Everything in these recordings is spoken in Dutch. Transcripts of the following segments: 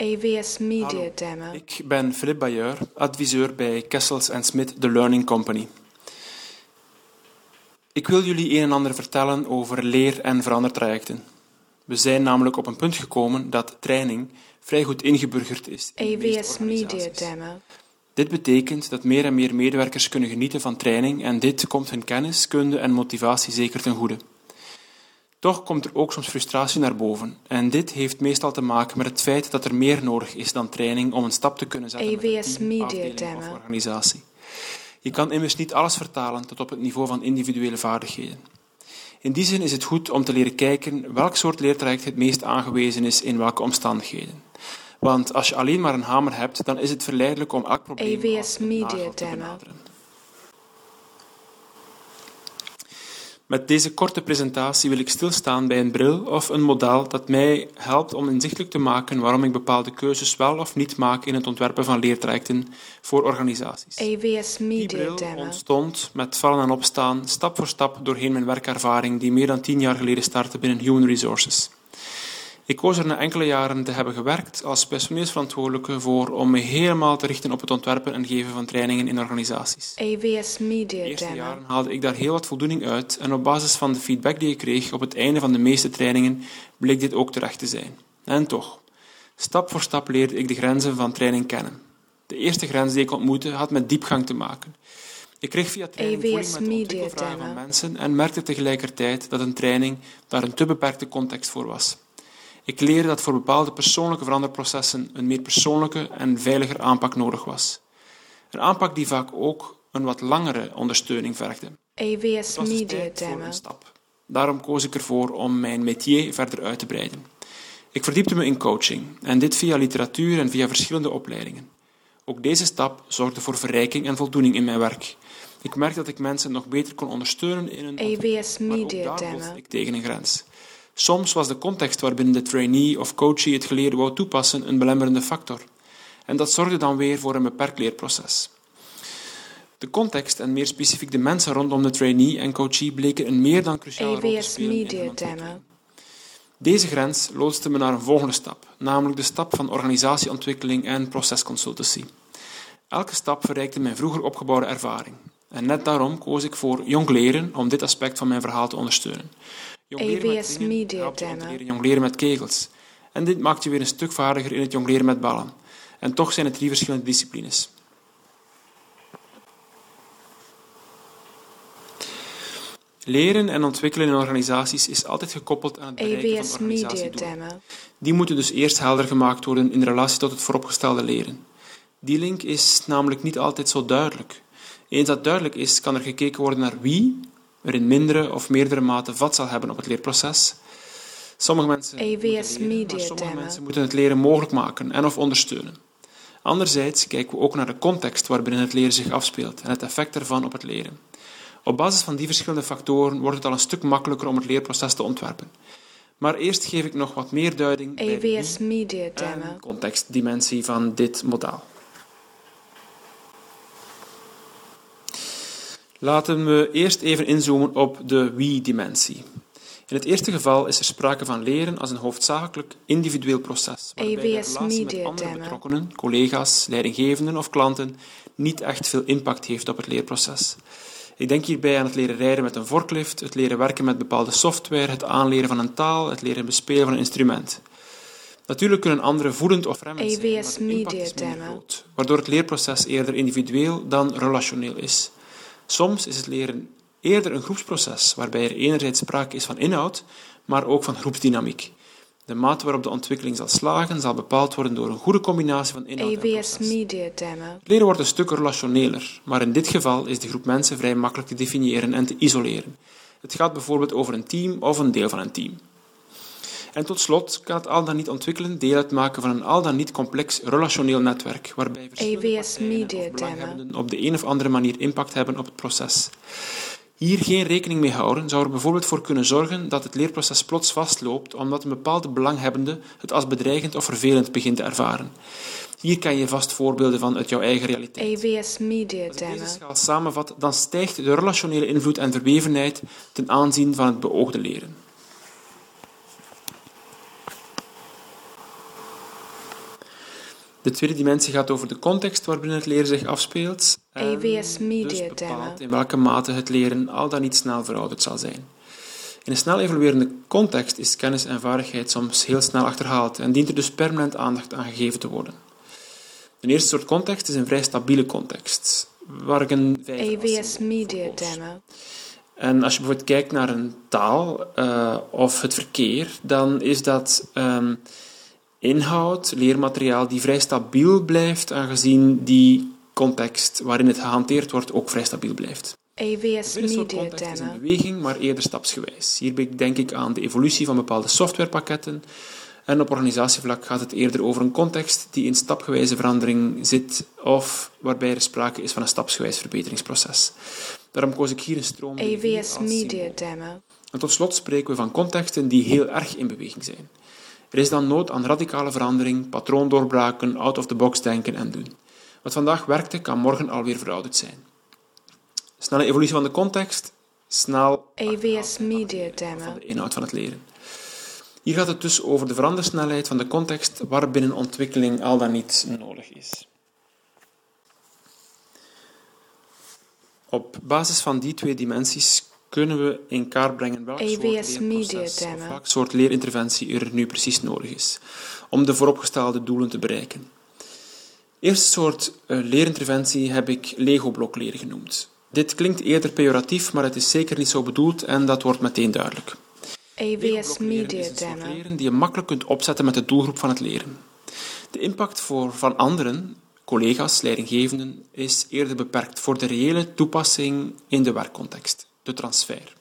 AVS Media Hallo, Demo. Ik ben Philippe Bayeur, adviseur bij Kessels Smith The Learning Company. Ik wil jullie een en ander vertellen over leer- en verandertrajecten. We zijn namelijk op een punt gekomen dat training vrij goed ingeburgerd is. in de AVS Media. Demo. Dit betekent dat meer en meer medewerkers kunnen genieten van training en dit komt hun kennis, kunde en motivatie zeker ten goede. Toch komt er ook soms frustratie naar boven en dit heeft meestal te maken met het feit dat er meer nodig is dan training om een stap te kunnen zetten met een team, Demo. of organisatie. Je kan immers niet alles vertalen tot op het niveau van individuele vaardigheden. In die zin is het goed om te leren kijken welk soort leertraject het meest aangewezen is in welke omstandigheden. Want als je alleen maar een hamer hebt, dan is het verleidelijk om elk probleem een Media te benaderen. Met deze korte presentatie wil ik stilstaan bij een bril of een model dat mij helpt om inzichtelijk te maken waarom ik bepaalde keuzes wel of niet maak in het ontwerpen van leertrajecten voor organisaties. AVS Die Media bril Demo. ontstond met vallen en opstaan, stap voor stap doorheen mijn werkervaring die meer dan tien jaar geleden startte binnen Human Resources. Ik koos er na enkele jaren te hebben gewerkt als personeelsverantwoordelijke voor om me helemaal te richten op het ontwerpen en geven van trainingen in organisaties. AVS De Media eerste Demo. jaren haalde ik daar heel wat voldoening uit en op basis van de feedback die ik kreeg op het einde van de meeste trainingen bleek dit ook terecht te zijn. En toch, stap voor stap leerde ik de grenzen van training kennen. De eerste grens die ik ontmoette had met diepgang te maken. Ik kreeg via training AVS voeling met de ontwikkelvragen van mensen en merkte tegelijkertijd dat een training daar een te beperkte context voor was. Ik leerde dat voor bepaalde persoonlijke veranderprocessen een meer persoonlijke en veiliger aanpak nodig was. Een aanpak die vaak ook een wat langere ondersteuning vergde. Was dus Media Demo. stap. Daarom koos ik ervoor om mijn métier verder uit te breiden. Ik verdiepte me in coaching en dit via literatuur en via verschillende opleidingen. Ook deze stap zorgde voor verrijking en voldoening in mijn werk. Ik merkte dat ik mensen nog beter kon ondersteunen in hun ook Media Demo. ik tegen een grens. Soms was de context waarbinnen de trainee of coachee het geleerde wou toepassen een belemmerende factor. En dat zorgde dan weer voor een beperkt leerproces. De context en meer specifiek de mensen rondom de trainee en coachee bleken een meer dan cruciale rol te spelen Media. Demo. Deze grens loodste me naar een volgende stap, namelijk de stap van organisatieontwikkeling en procesconsultancy. Elke stap verrijkte mijn vroeger opgebouwde ervaring. En net daarom koos ik voor jongleren om dit aspect van mijn verhaal te ondersteunen. AVS dingen Media Demo. leren jongleren met kegels. En dit maakt je weer een stuk vaardiger in het jongleren met ballen. En toch zijn het drie verschillende disciplines. Leren en ontwikkelen in organisaties is altijd gekoppeld aan het bereiken AVS van Media organisatiedoelen. Die moeten dus eerst helder gemaakt worden in relatie tot het vooropgestelde leren. Die link is namelijk niet altijd zo duidelijk. Eens dat duidelijk is, kan er gekeken worden naar wie er in mindere of meerdere mate vat zal hebben op het leerproces. Sommige mensen AVS moeten leren, maar Media sommige mensen moeten het leren mogelijk maken en of ondersteunen. Anderzijds kijken we ook naar de context waarbinnen het leren zich afspeelt en het effect daarvan op het leren. Op basis van die verschillende factoren wordt het al een stuk makkelijker om het leerproces te ontwerpen. Maar eerst geef ik nog wat meer duiding bij de AVS Media en Demo. contextdimensie van dit model. Laten we eerst even inzoomen op de wie-dimensie. In het eerste geval is er sprake van leren als een hoofdzakelijk individueel proces, waarbij de relatie met andere betrokkenen, collega's, leidinggevenden of klanten niet echt veel impact heeft op het leerproces. Ik denk hierbij aan het leren rijden met een forklift, het leren werken met bepaalde software, het aanleren van een taal, het leren bespelen van een instrument. Natuurlijk kunnen anderen voedend of remmend zijn, maar de impact is minder Demo. groot, waardoor het leerproces eerder individueel dan relationeel is. Soms is het leren eerder een groepsproces, waarbij er enerzijds sprake is van inhoud, maar ook van groepsdynamiek. De mate waarop de ontwikkeling zal slagen, zal bepaald worden door een goede combinatie van inhoud en AVS proces. Media Demo. Leren wordt een stuk relationeler, maar in dit geval is de groep mensen vrij makkelijk te definiëren en te isoleren. Het gaat bijvoorbeeld over een team of een deel van een team. En tot slot kan het al dan niet ontwikkelen deel uitmaken van een al dan niet complex relationeel netwerk, waarbij verschillende partijen op de een of andere manier impact hebben op het proces. Hier geen rekening mee houden zou er bijvoorbeeld voor kunnen zorgen dat het leerproces plots vastloopt omdat een bepaalde belanghebbende het als bedreigend of vervelend begint te ervaren. Hier kan je vast voorbeelden van uit jouw eigen realiteit. AVS Media Als deze schaal samenvat, dan stijgt de relationele invloed en verwevenheid ten aanzien van het beoogde leren. De tweede dimensie gaat over de context waarbinnen het leren zich afspeelt. en AVS Media dus bepaalt Demo. in welke mate het leren al dan niet snel verouderd zal zijn. In een snel evoluerende context is kennis en vaardigheid soms heel snel achterhaald en dient er dus permanent aandacht aan gegeven te worden. De eerste soort context is een vrij stabiele context, waar ik een AVS symbool Media. Demo. En als je bijvoorbeeld kijkt naar een taal eh, of het verkeer, dan is dat ehm, inhoud, leermateriaal, die vrij stabiel blijft, aangezien die context waarin het gehanteerd wordt ook vrij stabiel blijft. Soort Media context is Demo. een beweging, maar eerder stapsgewijs. Hierbij denk ik aan de evolutie van bepaalde softwarepakketten. En op organisatievlak gaat het eerder over een context die in stapgewijze verandering zit, of waarbij er sprake is van een stapsgewijs verbeteringsproces. Daarom koos ik hier een stroom AVS Media Demo. en tot slot spreken we van contexten die heel erg in beweging zijn. Er is dan nood aan radicale verandering, patroondoorbraken, out-of-the-box denken en doen. Wat vandaag werkte, kan morgen alweer verouderd zijn. Snelle evolutie van de context, snel AVS Media Demo. van de inhoud van het leren. Hier gaat het dus over de verandersnelheid van de context waarbinnen ontwikkeling al dan niet nodig is. Op basis van die twee dimensies kunnen we in kaart brengen welk soort leerproces of welk soort leerinterventie er nu precies nodig is om de vooropgestelde doelen te bereiken. Eerste soort eh, leerinterventie heb ik Lego-blok leren genoemd. Dit klinkt eerder pejoratief, maar het is zeker niet zo bedoeld en dat wordt meteen duidelijk. Lego-blokleren Media is een soort Demo. leren die je makkelijk kunt opzetten met de doelgroep van het leren. De impact voor van anderen, collega's, leidinggevenden, is eerder beperkt voor de reële toepassing in de werkcontext, de transfer.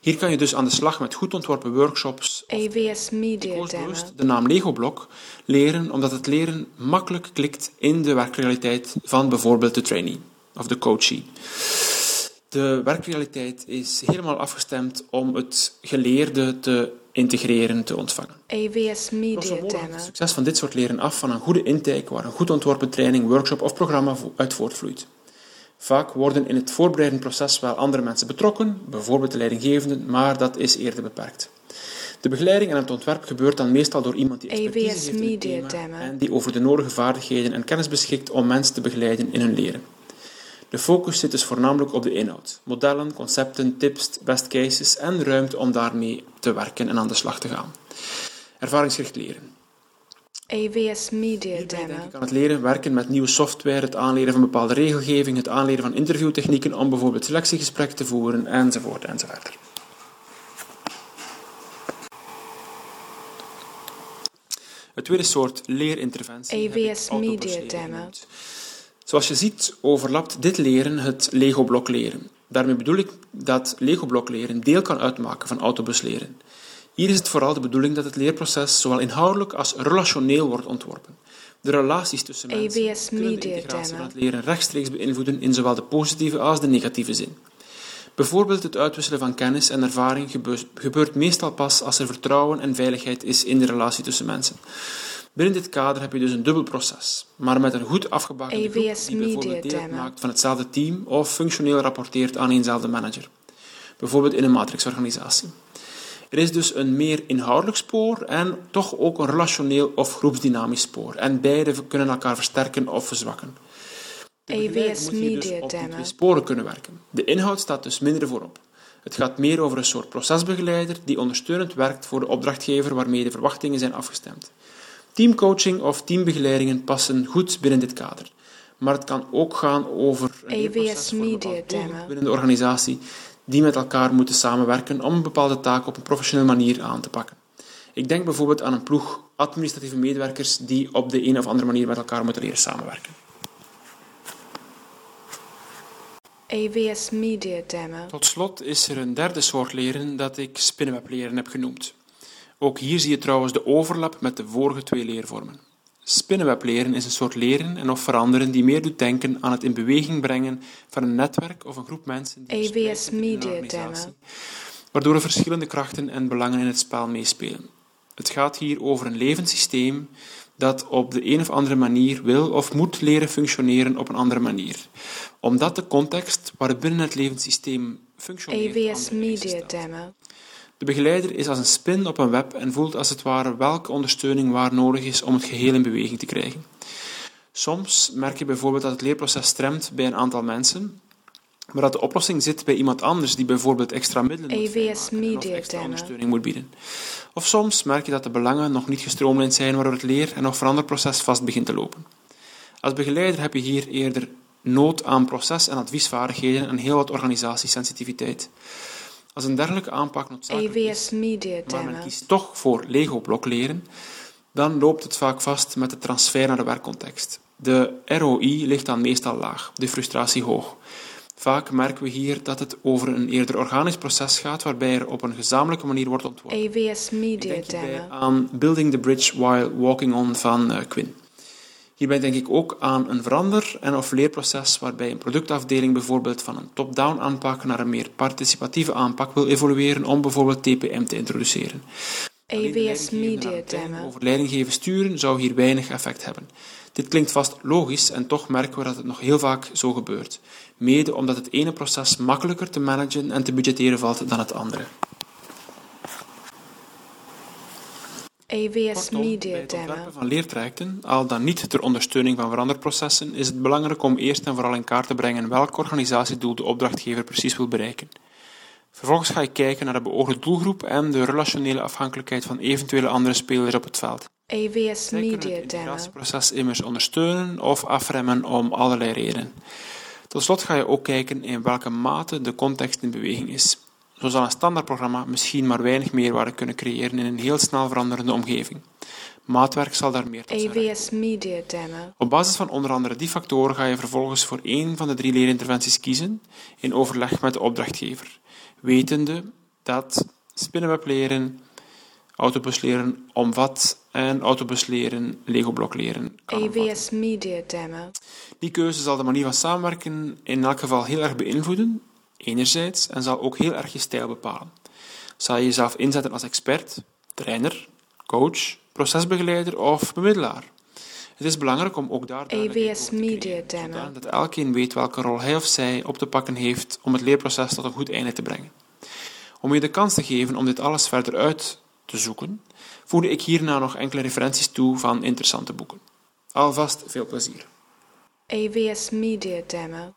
Hier kan je dus aan de slag met goed ontworpen workshops of AVS Media de naam Lego-blok leren, omdat het leren makkelijk klikt in de werkrealiteit van bijvoorbeeld de trainee of de coachee. De werkrealiteit is helemaal afgestemd om het geleerde te integreren, te ontvangen. AVS Media Demo. het succes van dit soort leren af van een goede intake waar een goed ontworpen training, workshop of programma uit voortvloeit. Vaak worden in het voorbereidend proces wel andere mensen betrokken, bijvoorbeeld de leidinggevenden, maar dat is eerder beperkt. De begeleiding en het ontwerp gebeurt dan meestal door iemand die expertise AVS heeft in het thema Demo. en die over de nodige vaardigheden en kennis beschikt om mensen te begeleiden in hun leren. De focus zit dus voornamelijk op de inhoud. Modellen, concepten, tips, best cases en ruimte om daarmee te werken en aan de slag te gaan. Ervaringsgericht leren. AVS Media Demo. ik aan het leren werken met nieuwe software, het aanleren van bepaalde regelgeving, het aanleren van interviewtechnieken om bijvoorbeeld selectiegesprekken te voeren, enzovoort, enzovoort. Het tweede soort leerinterventie autobus Media Demo. Zoals je ziet overlapt dit leren het Lego-blok leren. Daarmee bedoel ik dat Lego-blok leren deel kan uitmaken van autobus leren. Hier is het vooral de bedoeling dat het leerproces zowel inhoudelijk als relationeel wordt ontworpen. De relaties tussen mensen AVS kunnen de integratie van het leren rechtstreeks beïnvloeden in zowel de positieve als de negatieve zin. Bijvoorbeeld het uitwisselen van kennis en ervaring gebe- gebeurt meestal pas als er vertrouwen en veiligheid is in de relatie tussen mensen. Binnen dit kader heb je dus een dubbel proces, maar met een goed afgebakende groep die bijvoorbeeld deel uitmaakt van hetzelfde team of functioneel rapporteert aan eenzelfde manager. Bijvoorbeeld in een matrixorganisatie. Er is dus een meer inhoudelijk spoor en toch ook een relationeel of groepsdynamisch spoor. En beide kunnen elkaar versterken of verzwakken. Hier dus Media die Demo. sporen kunnen werken. De inhoud staat dus minder voorop. Het gaat meer over een soort procesbegeleider die ondersteunend werkt voor de opdrachtgever waarmee de verwachtingen zijn afgestemd. Teamcoaching of teambegeleidingen passen goed binnen dit kader. Maar het kan ook gaan over een Media Demo. binnen de organisatie die met elkaar moeten samenwerken om een bepaalde taak op een professionele manier aan te pakken. Ik denk bijvoorbeeld aan een ploeg administratieve medewerkers die op de een of andere manier met elkaar moeten leren samenwerken. AVS Media Demo. Tot slot is er een derde soort leren dat ik spinnenwebleren heb genoemd. Ook hier zie je trouwens de overlap met de vorige twee leervormen. Spinnenwebleren is een soort leren en of veranderen die meer doet denken aan het in beweging brengen van een netwerk of een groep mensen die een Media Demo. waardoor er verschillende krachten en belangen in het spel meespelen. Het gaat hier over een levend systeem dat op de een of andere manier wil of moet leren functioneren op een andere manier. Omdat de context waarbinnen het levend systeem functioneert Media. Demo. De begeleider is als een spin op een web en voelt als het ware welke ondersteuning waar nodig is om het geheel in beweging te krijgen. Soms merk je bijvoorbeeld dat het leerproces stremt bij een aantal mensen, maar dat de oplossing zit bij iemand anders die bijvoorbeeld extra middelen AVS of extra ondersteuning moet bieden. Of soms merk je dat de belangen nog niet gestroomlijnd zijn, waardoor het leer- en of veranderproces vast begint te lopen. Als begeleider heb je hier eerder nood aan proces- en adviesvaardigheden en heel wat organisatiesensitiviteit. Als een dergelijke aanpak noodzakelijk is, maar men kiest toch voor Lego-blok leren, dan loopt het vaak vast met de transfer naar de werkcontext. De ROI ligt dan meestal laag, de frustratie hoog. Vaak merken we hier dat het over een eerder organisch proces gaat, waarbij er op een gezamenlijke manier wordt ontworpen. Media Demo. aan Building the Bridge While Walking On van eh, Quinn. Hierbij denk ik ook aan een verander- en of leerproces waarbij een productafdeling bijvoorbeeld van een top-down aanpak naar een meer participatieve aanpak wil evolueren om bijvoorbeeld TPM te introduceren. Naar Media Demo. Over leidinggeven sturen zou hier weinig effect hebben. Dit klinkt vast logisch en toch merken we dat het nog heel vaak zo gebeurt. Mede omdat het ene proces makkelijker te managen en te budgetteren valt dan het andere. Kortom, bij Media het Demo. ontwerpen van leertrajecten, al dan niet ter ondersteuning van veranderprocessen, is het belangrijk om eerst en vooral in kaart te brengen welk organisatiedoel de opdrachtgever precies wil bereiken. Vervolgens ga je kijken naar de beoogde doelgroep en de relationele afhankelijkheid van eventuele andere spelers op het veld. AVS Zij kunnen Media het Demo. integratieproces immers ondersteunen of afremmen om allerlei redenen. Tot slot ga je ook kijken in welke mate de context in beweging is. Zo zal een standaardprogramma misschien maar weinig meerwaarde kunnen creëren in een heel snel veranderende omgeving. Maatwerk zal daar meer tot AVS Media Demo. op basis van onder andere die factoren ga je vervolgens voor één van de drie leerinterventies kiezen in overleg met de opdrachtgever, wetende dat spinnenweb leren, autobus leren omvat en autobus leren Lego-blok leren. AVS Media Demo. Die keuze zal de manier van samenwerken in elk geval heel erg beïnvloeden, enerzijds, en zal ook heel erg je stijl bepalen. Zal je jezelf inzetten als expert, trainer, coach, procesbegeleider of bemiddelaar? Het is belangrijk om ook daar te Media Demo. dat elkeen weet welke rol hij of zij op te pakken heeft om het leerproces tot een goed einde te brengen. Om je de kans te geven om dit alles verder uit te zoeken, voegde ik hierna nog enkele referenties toe van interessante boeken. Alvast veel plezier. AVS Media Demo.